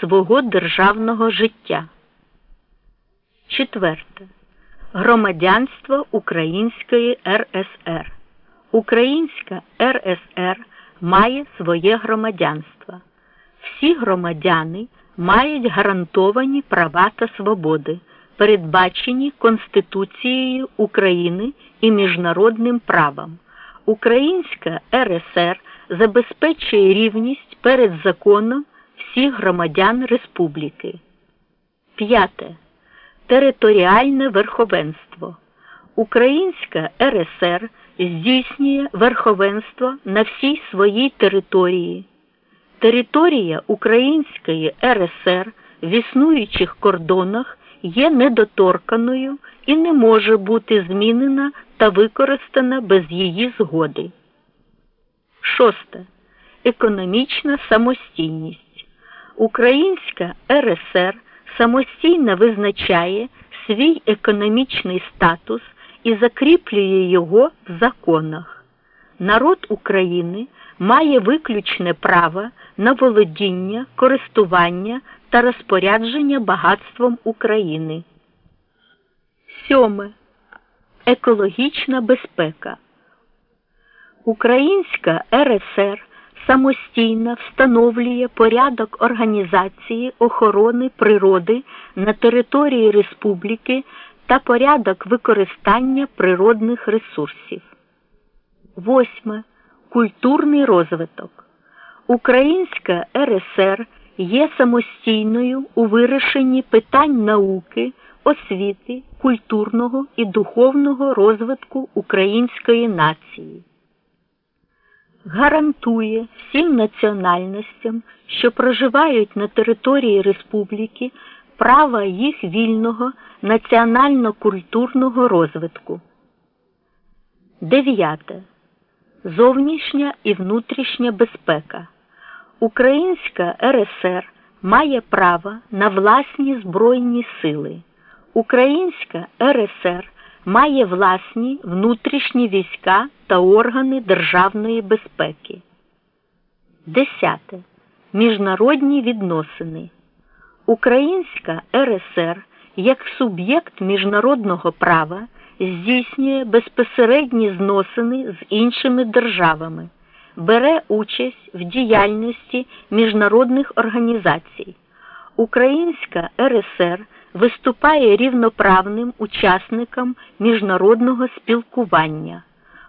свого державного життя. Четверте. Громадянство Української РСР. Українська РСР має своє громадянство. Всі громадяни мають гарантовані права та свободи, передбачені Конституцією України і міжнародним правом. Українська РСР забезпечує рівність перед законом всіх громадян республіки. П'яте. Територіальне верховенство. Українська РСР здійснює верховенство на всій своїй території. Територія Української РСР в існуючих кордонах є недоторканою і не може бути змінена та використана без її згоди. Шосте. Економічна самостійність. Українська РСР самостійно визначає свій економічний статус і закріплює його в законах. Народ України має виключне право на володіння, користування та розпорядження багатством України. Сьоме. Екологічна безпека. Українська РСР самостійно встановлює порядок організації охорони природи на території республіки та порядок використання природних ресурсів. Восьме. Культурний розвиток. Українська РСР є самостійною у вирішенні питань науки, освіти, культурного і духовного розвитку української нації. Гарантує всім національностям, що проживають на території республіки, право їх вільного національно-культурного розвитку. Дев'яте. Зовнішня і внутрішня безпека. Українська РСР має право на власні збройні сили. Українська РСР має власні внутрішні війська та органи державної безпеки. Десяте. Міжнародні відносини. Українська РСР як суб'єкт міжнародного права здійснює безпосередні зносини з іншими державами, бере участь в діяльності міжнародних організацій. Українська РСР виступає рівноправним учасником міжнародного спілкування.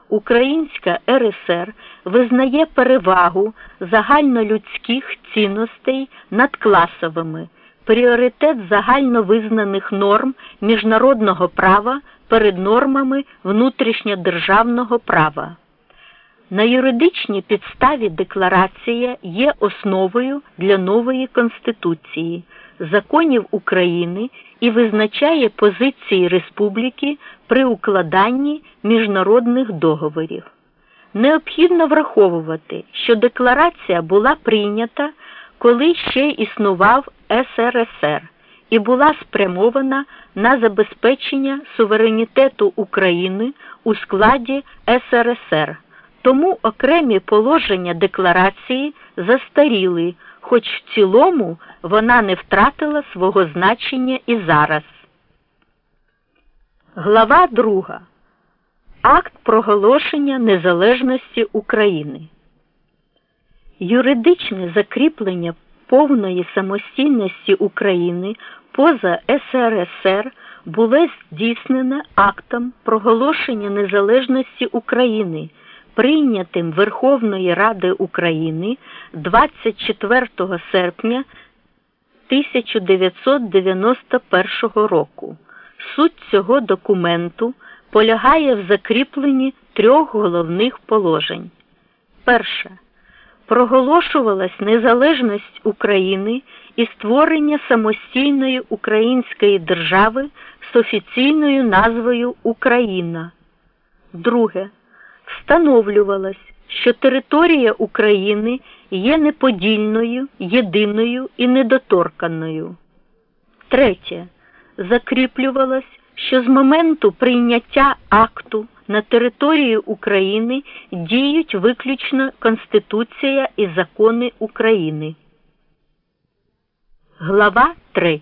Українська РСР визнає перевагу загальнолюдських цінностей над класовими, пріоритет загальновизнаних норм міжнародного права перед нормами внутрішньодержавного права. На юридичній підставі декларація є основою для нової Конституції, законів України і визначає позиції республіки при укладанні міжнародних договорів. Необхідно враховувати, що декларація була прийнята, коли ще існував СРСР і була спрямована на забезпечення суверенітету України у складі СРСР. Тому окремі положення декларації застаріли, хоч в цілому вона не втратила свого значення і зараз. Глава 2. Акт проголошення незалежності України. Юридичне закріплення повної самостійності України поза СРСР було здійснене актом проголошення незалежності України, прийнятим Верховної Ради України 24 серпня 1991 року. Суть цього документу полягає в закріпленні трьох головних положень. Перше. Проголошувалась незалежність України і створення самостійної української держави з офіційною назвою Україна. Друге. Встановлювалось, що територія України є неподільною, єдиною і недоторканою. Третє. Закріплювалось, що з моменту прийняття акту на території України діють виключно Конституція і закони України. Глава 3.